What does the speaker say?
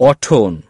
orton